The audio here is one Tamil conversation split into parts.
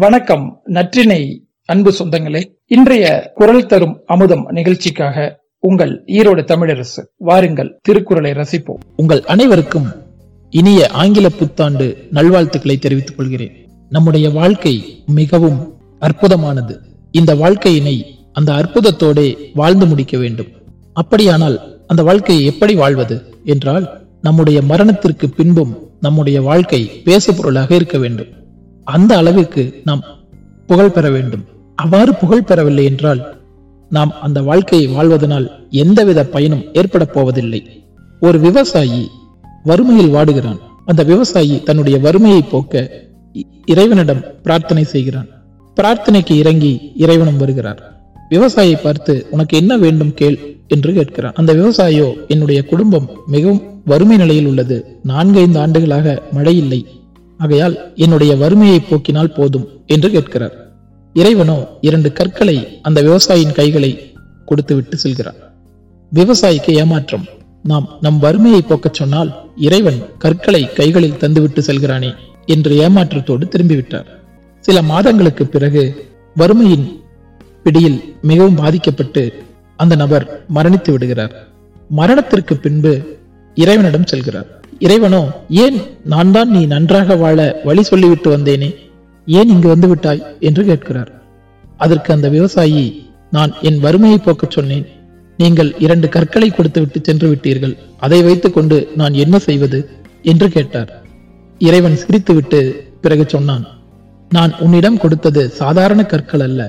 வணக்கம் நற்றினை அன்பு சொந்தங்களே. இன்றைய குரல் தரும் அமுதம் நிகழ்ச்சிக்காக உங்கள் ஈரோடு தமிழரசு வாருங்கள் திருக்குறளை ரசிப்போம். உங்கள் அனைவருக்கும் இனிய ஆங்கில புத்தாண்டு நல்வாழ்த்துக்களை தெரிவித்துக் கொள்கிறேன். நம்முடைய வாழ்க்கை மிகவும் அற்புதமானது. இந்த வாழ்க்கையினை அந்த அற்புதத்தோட வாழ்ந்து முடிக்க வேண்டும். அப்படியானால் அந்த வாழ்க்கையை எப்படி வாழ்வது என்றால் நம்முடைய மரணத்திற்கு பின்பும் நம்முடைய வாழ்க்கை பேசு பொருளாக இருக்க வேண்டும். அந்த அளவிற்கு நாம் புகழ் பெற வேண்டும். அவ்வாறு புகழ் பெறவில்லை என்றால் நாம் அந்த வாழ்க்கையை வாழ்வதனால் எந்தவித பயனும் ஏற்பட போவதில்லை. ஒரு விவசாயி வறுமையில் வாடுகிறான். அந்த விவசாயி தன்னுடைய வறுமையை போக்க இறைவனிடம் பிரார்த்தனை செய்கிறான். பிரார்த்தனைக்கு இறங்கி இறைவனும் வருகிறார். விவசாயியை பார்த்து உனக்கு என்ன வேண்டும் கேள் என்று கேட்கிறான். அந்த விவசாயியோ என்னுடைய குடும்பம் மிகவும் வறுமை நிலையில் உள்ளது. நான்கைந்து ஆண்டுகளாக மழை இல்லை. ஆகையால் என்னுடைய வறுமையை போக்கினால் போதும் என்று கேட்கிறார். இறைவனோ இரண்டு கற்களை அந்த விவசாயியின் கைகளை கொடுத்து விட்டு செல்கிறார். விவசாயிக்கு ஏமாற்றம். நாம் நம் வறுமையை போக்கச் சொன்னால் இறைவன் கற்களை கைகளில் தந்துவிட்டு செல்கிறானே என்று ஏமாற்றத்தோடு திரும்பிவிட்டார். சில மாதங்களுக்கு பிறகு வறுமையின் பிடியில் மிகவும் பாதிக்கப்பட்டு அந்த நபர் மரணித்து விடுகிறார். மரணத்திற்கு பின்பு இறைவனிடம் செல்கிறார். இறைவனோ ஏன் நான் தான் நீ நன்றாக வாழ வழி சொல்லிவிட்டு வந்தேனே? ஏன் இங்கு வந்து விட்டாய் என்று கேட்கிறார். அதற்கு அந்த விவசாயி நான் என் வறுமையை போக்கச் சொன்னேன். நீங்கள் இரண்டு கற்களை கொடுத்து விட்டு சென்று விட்டீர்கள் அதை வைத்துக் கொண்டு நான் என்ன செய்வது? என்று கேட்டார். இறைவன் சிரித்துவிட்டு பிறகு சொன்னான் நான் உன்னிடம் கொடுத்தது சாதாரண கற்கள் அல்ல.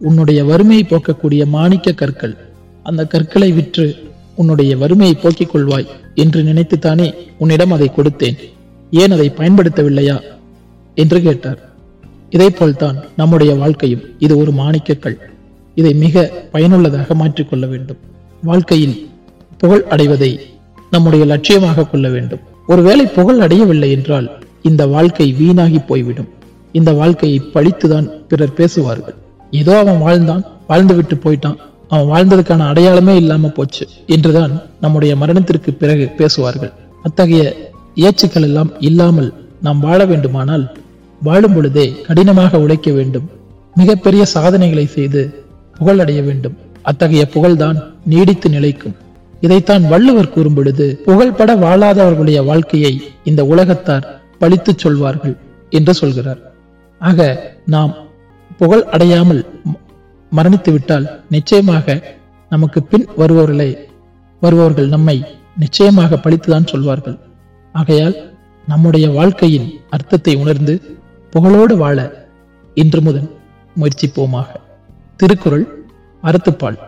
உன்னுடைய வறுமையை போக்கக்கூடிய மாணிக்க கற்கள். அந்த கற்களை விற்று உன்னுடைய வறுமையை போக்கிக் கொள்வாய் என்று நினைத்துத்தானே உன்னிடம் அதை கொடுத்தேன். ஏன் அதை பயன்படுத்தவில்லையா? என்று கேட்டார். இதை போல்தான் நம்முடைய வாழ்க்கையும். இது ஒரு மாணிக்கக்கள் இதை மிக பயனுள்ளதாக மாற்றிக்கொள்ள வேண்டும். வாழ்க்கையில் புகழ் அடைவதை நம்முடைய லட்சியமாக கொள்ள வேண்டும். ஒருவேளை புகழ் அடையவில்லை என்றால் இந்த வாழ்க்கை வீணாகி போய்விடும். இந்த வாழ்க்கையை படித்துதான் பிறர் பேசுவார்கள். ஏதோ அவன் வாழ்ந்தான் வாழ்ந்துவிட்டு போயிட்டான். அவன் வாழ்ந்ததுக்கான அடையாளமே இல்லாம போச்சு என்றுதான் நம்முடைய மரணத்திற்கு பிறகு பேசுவார்கள். அத்தகைய ஏச்சுக்கள் எல்லாம் இல்லாமல் நாம் வாழ வேண்டுமானால் வாழும் பொழுதே கடினமாக உழைக்க வேண்டும். மிகப்பெரிய சாதனைகளை செய்து புகழ் அடைய வேண்டும். அத்தகைய புகழ்தான் நீடித்து நிலைக்கும். இதைத்தான் வள்ளுவர் கூறும் பொழுது புகழ்பட வாழாதவர்களுடைய வாழ்க்கையை இந்த உலகத்தார் பழித்துச் சொல்வார்கள் என்று சொல்கிறார். ஆக நாம் புகழ் அடையாமல் மரணித்து விட்டால் நிச்சயமாக நமக்கு பின் வருபவர்களை வருபவர்கள் நம்மை நிச்சயமாக பழித்துதான் சொல்வார்கள். ஆகையால் நம்முடைய வாழ்க்கையின் அர்த்தத்தை உணர்ந்து புகழோடு வாழ இன்று முதல் முயற்சிப்போமாக. திருக்குறள் அறத்துப்பால்.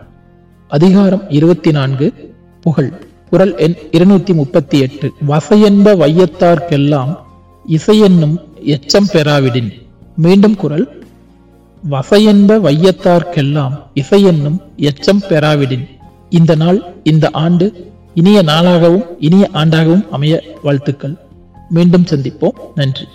அதிகாரம் இருபத்தி நான்கு புகழ். குரல் எண் இருநூத்தி முப்பத்தி எட்டு வசையென்ப வையத்தார்க்கெல்லாம் இசையென்னும் எச்சம் பெறாவிடின். மீண்டும் குரல் வசையென்ப வையத்தார்க்கெல்லாம் இசையென்னும் எச்சம் பெறாவிடின். இந்த நாள் இந்த ஆண்டு இனிய நாளாகவும் இனிய ஆண்டாகவும் அமைய வாழ்த்துக்கள். மீண்டும் சந்திப்போம். நன்றி.